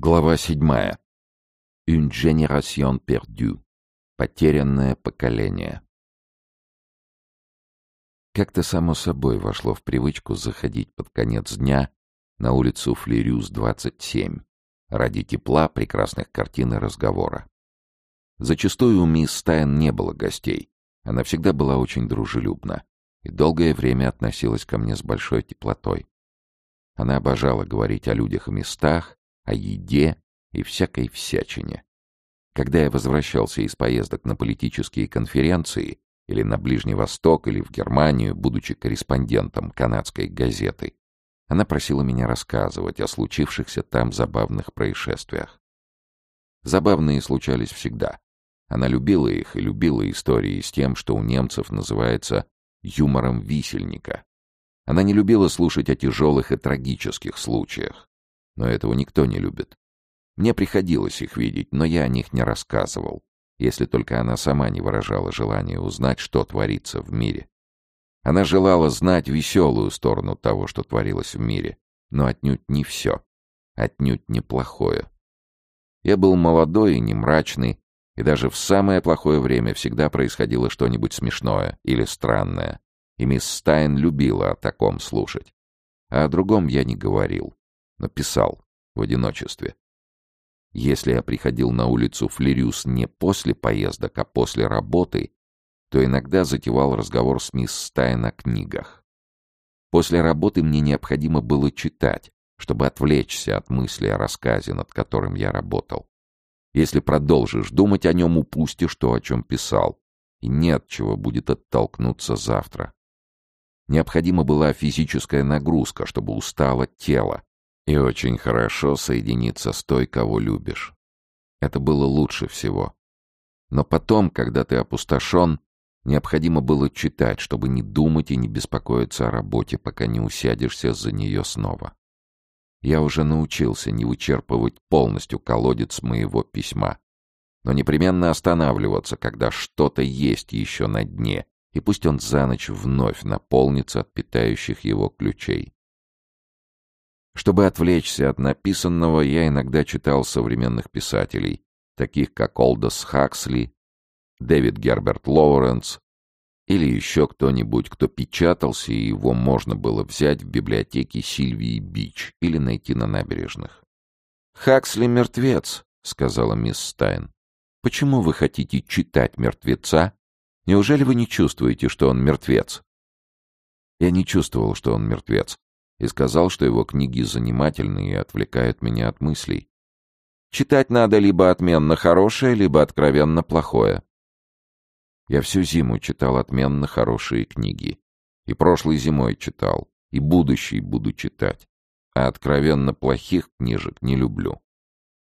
Глава седьмая. Une génération perdue. Потерянное поколение. Как-то само собой вошло в привычку заходить под конец дня на улицу Флерюс, 27, ради тепла, прекрасных картин и разговора. Зачастую у мисс Стайн не было гостей. Она всегда была очень дружелюбна и долгое время относилась ко мне с большой теплотой. Она обожала говорить о людях и местах, о еде и всякой всячине. Когда я возвращался из поездок на политические конференции или на Ближний Восток, или в Германию, будучи корреспондентом канадской газеты, она просила меня рассказывать о случившихся там забавных происшествиях. Забавные случались всегда. Она любила их и любила истории с тем, что у немцев называется юмором висельника. Она не любила слушать о тяжелых и трагических случаях но этого никто не любит. Мне приходилось их видеть, но я о них не рассказывал, если только она сама не выражала желания узнать, что творится в мире. Она желала знать веселую сторону того, что творилось в мире, но отнюдь не все, отнюдь не плохое. Я был молодой и не мрачный, и даже в самое плохое время всегда происходило что-нибудь смешное или странное, и мисс Стайн любила о таком слушать. А о другом я не говорил но писал в одиночестве. Если я приходил на улицу Флерюс не после поездок, а после работы, то иногда затевал разговор с мисс Стайн о книгах. После работы мне необходимо было читать, чтобы отвлечься от мысли о рассказе, над которым я работал. Если продолжишь думать о нем, упустишь то, о чем писал, и нет чего будет оттолкнуться завтра. Необходима была физическая нагрузка, чтобы устало тело, и очень хорошо соединиться с той, кого любишь. Это было лучше всего. Но потом, когда ты опустошен, необходимо было читать, чтобы не думать и не беспокоиться о работе, пока не усядешься за нее снова. Я уже научился не вычерпывать полностью колодец моего письма, но непременно останавливаться, когда что-то есть еще на дне, и пусть он за ночь вновь наполнится от питающих его ключей. Чтобы отвлечься от написанного, я иногда читал современных писателей, таких как Олдос Хаксли, Дэвид Герберт Лоуренс или еще кто-нибудь, кто печатался, и его можно было взять в библиотеке Сильвии Бич или найти на набережных. «Хаксли мертвец», — сказала мисс Стайн. «Почему вы хотите читать мертвеца? Неужели вы не чувствуете, что он мертвец?» Я не чувствовал, что он мертвец, и сказал, что его книги занимательны и отвлекают меня от мыслей. Читать надо либо отменно хорошее, либо откровенно плохое. Я всю зиму читал отменно хорошие книги. И прошлой зимой читал, и будущей буду читать. А откровенно плохих книжек не люблю.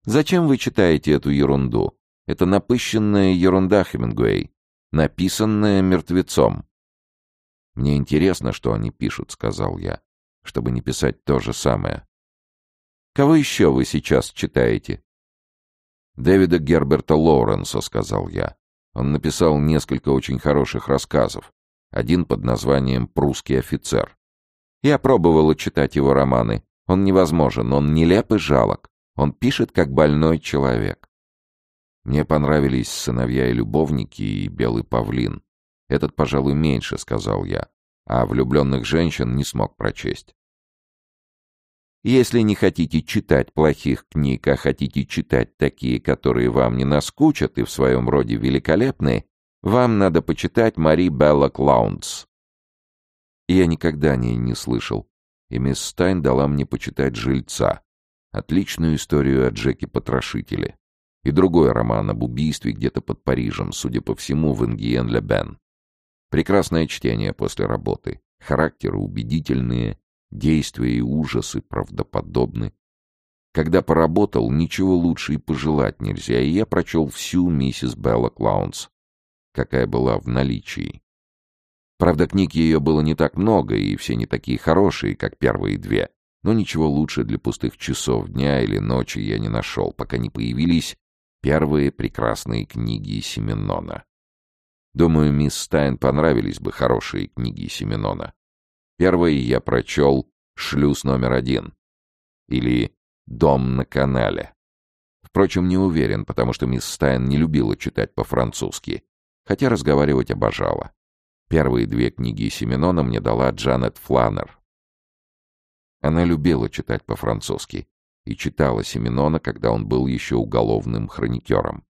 Зачем вы читаете эту ерунду? Это напыщенная ерунда, Хемингуэй. Написанная мертвецом. Мне интересно, что они пишут, сказал я чтобы не писать то же самое. Кого еще вы сейчас читаете? Дэвида Герберта Лоуренса, сказал я. Он написал несколько очень хороших рассказов. Один под названием «Прусский офицер». Я пробовала читать его романы. Он невозможен, он нелеп и жалок. Он пишет, как больной человек. Мне понравились «Сыновья и любовники» и «Белый павлин». Этот, пожалуй, меньше, сказал я а влюбленных женщин не смог прочесть. Если не хотите читать плохих книг, а хотите читать такие, которые вам не наскучат и в своем роде великолепны, вам надо почитать Мари Белла Клаунс. Я никогда о ней не слышал, и мисс Стайн дала мне почитать «Жильца», отличную историю о Джеке Потрошителе, и другой роман об убийстве где-то под Парижем, судя по всему, в Ингиен-Ле-Бен. Прекрасное чтение после работы. Характеры убедительные, действия и ужасы правдоподобны. Когда поработал, ничего лучше и пожелать нельзя, и я прочел всю миссис Белла Клаунс, какая была в наличии. Правда, книг ее было не так много, и все не такие хорошие, как первые две, но ничего лучше для пустых часов дня или ночи я не нашел, пока не появились первые прекрасные книги Семенона. Думаю, мисс Стайн понравились бы хорошие книги Семенона. Первый я прочел «Шлюз номер один» или «Дом на канале». Впрочем, не уверен, потому что мисс Стайн не любила читать по-французски, хотя разговаривать обожала. Первые две книги Семенона мне дала Джанет Фланнер. Она любила читать по-французски и читала Семенона, когда он был еще уголовным хроникером.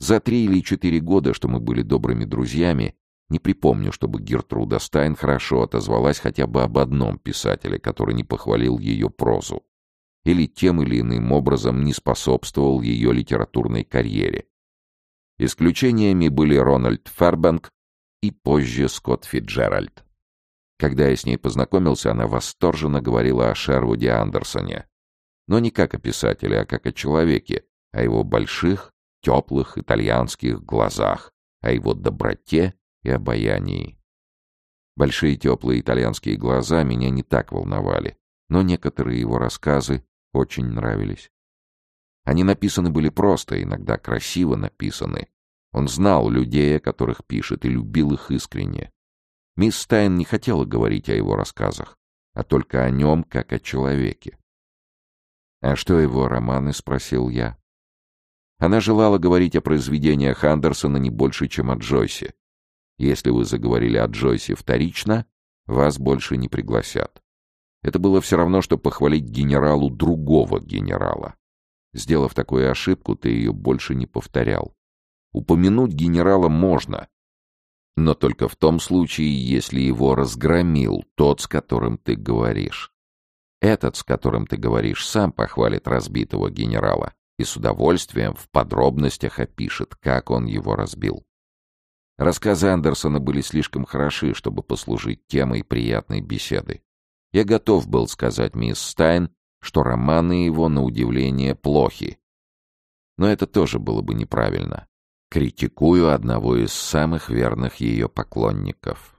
За три или четыре года, что мы были добрыми друзьями, не припомню, чтобы Гертруда Стайн хорошо отозвалась хотя бы об одном писателе, который не похвалил ее прозу или тем или иным образом не способствовал ее литературной карьере. Исключениями были Рональд Фербанк и позже Скотт Фитджеральд. Когда я с ней познакомился, она восторженно говорила о Шервуде Андерсоне. Но не как о писателе, а как о человеке, о его больших, теплых итальянских глазах, о его доброте и обаянии. Большие теплые итальянские глаза меня не так волновали, но некоторые его рассказы очень нравились. Они написаны были просто, иногда красиво написаны, он знал людей, о которых пишет, и любил их искренне. Мисс Стайн не хотела говорить о его рассказах, а только о нем, как о человеке. «А что его романы?» — спросил я. Она желала говорить о произведениях Андерсона не больше, чем о Джойсе. Если вы заговорили о Джойсе вторично, вас больше не пригласят. Это было все равно, что похвалить генералу другого генерала. Сделав такую ошибку, ты ее больше не повторял. Упомянуть генерала можно, но только в том случае, если его разгромил тот, с которым ты говоришь. Этот, с которым ты говоришь, сам похвалит разбитого генерала и с удовольствием в подробностях опишет, как он его разбил. Рассказы Андерсона были слишком хороши, чтобы послужить темой приятной беседы. Я готов был сказать мисс Стайн, что романы его, на удивление, плохи. Но это тоже было бы неправильно. Критикую одного из самых верных ее поклонников.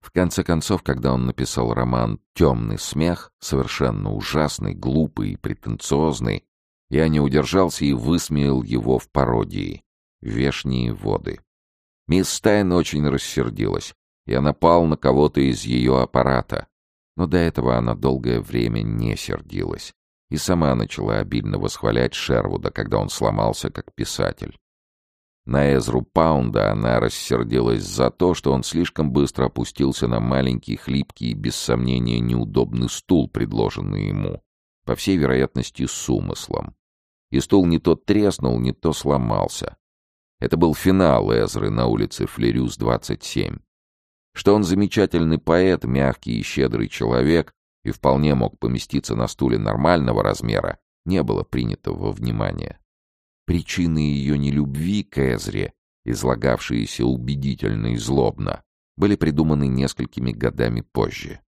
В конце концов, когда он написал роман «Темный смех», совершенно ужасный, глупый и претенциозный, я не удержался и высмеял его в пародии «Вешние воды». Мисс Стайн очень рассердилась. Я напал на кого-то из ее аппарата. Но до этого она долгое время не сердилась. И сама начала обильно восхвалять Шервуда, когда он сломался как писатель. На Эзру Паунда она рассердилась за то, что он слишком быстро опустился на маленький, хлипкий и, без сомнения, неудобный стул, предложенный ему, по всей вероятности, с умыслом. И стул не то треснул, не то сломался. Это был финал Эзры на улице Флерюс, 27. Что он замечательный поэт, мягкий и щедрый человек, и вполне мог поместиться на стуле нормального размера, не было принято во внимание. Причины ее нелюбви к Эзре, излагавшиеся убедительно и злобно, были придуманы несколькими годами позже.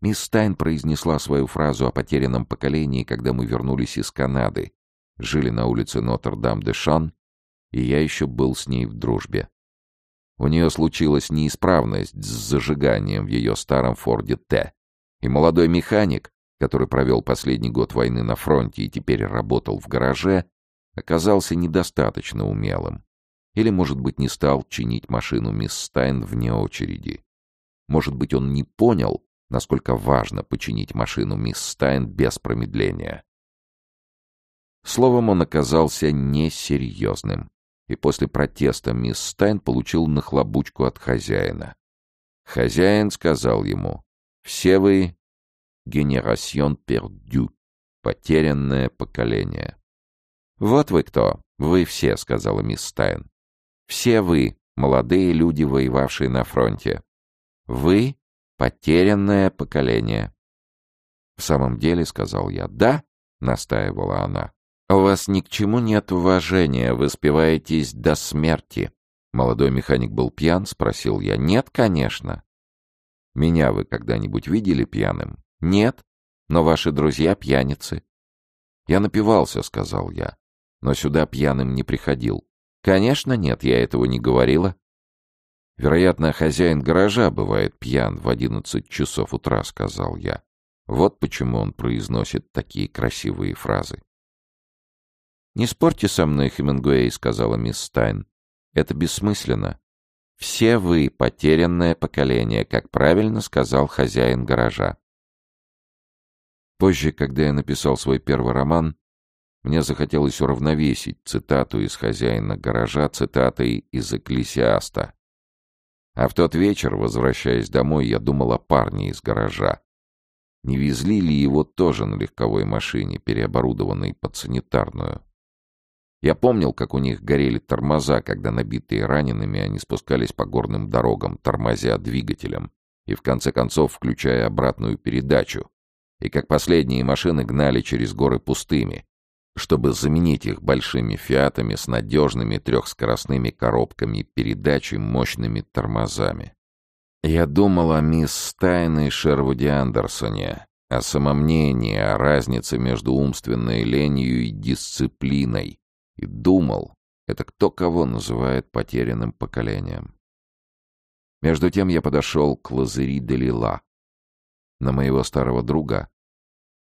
Мисс Стайн произнесла свою фразу о потерянном поколении, когда мы вернулись из Канады, жили на улице Нотр-Дам-де-Шан, и я еще был с ней в дружбе. У нее случилась неисправность с зажиганием в ее старом Форде Т. И молодой механик, который провел последний год войны на фронте и теперь работал в гараже, оказался недостаточно умелым. Или, может быть, не стал чинить машину мисс Стайн вне очереди. Может быть, он не понял, насколько важно починить машину мисс Стайн без промедления. Словом, он оказался несерьезным, и после протеста мисс Стайн получил нахлобучку от хозяина. Хозяин сказал ему, «Все вы — генерасьон пердю, потерянное поколение». «Вот вы кто, вы все», — сказала мисс Стайн. «Все вы, молодые люди, воевавшие на фронте. Вы — потерянное поколение». «В самом деле», — сказал я, — «да», — настаивала она. «У вас ни к чему нет уважения, вы спиваетесь до смерти». Молодой механик был пьян, спросил я. «Нет, конечно». «Меня вы когда-нибудь видели пьяным?» «Нет, но ваши друзья пьяницы». «Я напивался», — сказал я но сюда пьяным не приходил. Конечно, нет, я этого не говорила. Вероятно, хозяин гаража бывает пьян в одиннадцать часов утра, сказал я. Вот почему он произносит такие красивые фразы. «Не спорьте со мной, Хемингуэй», — сказала мисс Стайн. «Это бессмысленно. Все вы — потерянное поколение, как правильно сказал хозяин гаража. Позже, когда я написал свой первый роман, мне захотелось уравновесить цитату из «Хозяина гаража» цитатой из «Экклесиаста». А в тот вечер, возвращаясь домой, я думал о парне из гаража. Не везли ли его тоже на легковой машине, переоборудованной под санитарную? Я помнил, как у них горели тормоза, когда набитые ранеными они спускались по горным дорогам, тормозя двигателем и в конце концов включая обратную передачу, и как последние машины гнали через горы пустыми, чтобы заменить их большими «Фиатами» с надежными трехскоростными коробками передач и мощными тормозами. Я думал о мисс Стайн и Шервуде Андерсоне, о самомнении, о разнице между умственной ленью и дисциплиной, и думал, это кто кого называет потерянным поколением. Между тем я подошел к Лазери де Лила. На моего старого друга,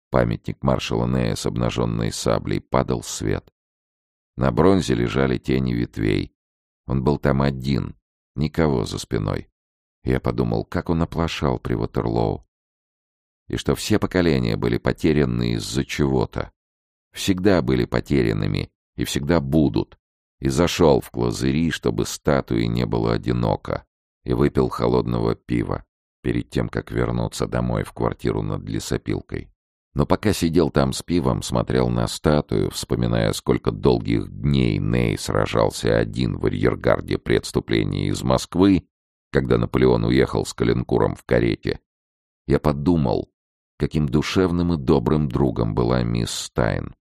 памятник маршала Нея с обнаженной саблей, падал свет. На бронзе лежали тени ветвей. Он был там один, никого за спиной. Я подумал, как он оплошал при Ватерлоу. И что все поколения были потеряны из-за чего-то. Всегда были потерянными и всегда будут. И зашел в клазыри, чтобы статуи не было одиноко и выпил холодного пива перед тем, как вернуться домой в квартиру над лесопилкой. Но пока сидел там с пивом, смотрел на статую, вспоминая, сколько долгих дней Ней сражался один в арьергарде при отступлении из Москвы, когда Наполеон уехал с Калинкуром в карете, я подумал, каким душевным и добрым другом была мисс Стайн,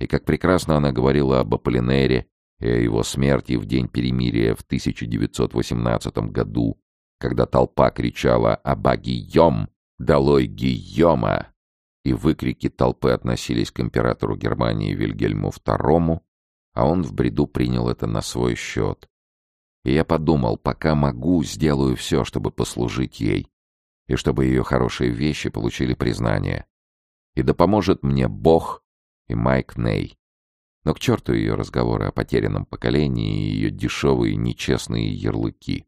и как прекрасно она говорила об Аполлинере, и о его смерти в день перемирия в 1918 году, когда толпа кричала «Аба Гийом! Долой Гийома!» и выкрики толпы относились к императору Германии Вильгельму II, а он в бреду принял это на свой счет. И я подумал, пока могу, сделаю все, чтобы послужить ей, и чтобы ее хорошие вещи получили признание. И да поможет мне Бог и Майк Ней. Но к черту ее разговоры о потерянном поколении и ее дешевые нечестные ярлыки.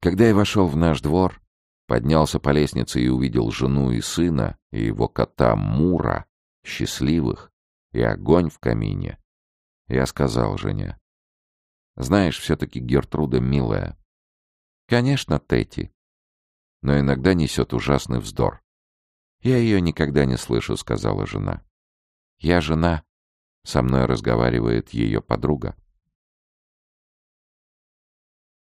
Когда я вошел в наш двор, поднялся по лестнице и увидел жену и сына, и его кота Мура, счастливых, и огонь в камине, я сказал жене, «Знаешь, все-таки Гертруда милая». «Конечно, Тетти, но иногда несет ужасный вздор». «Я ее никогда не слышу», — сказала жена. «Я жена», со мной разговаривает ее подруга.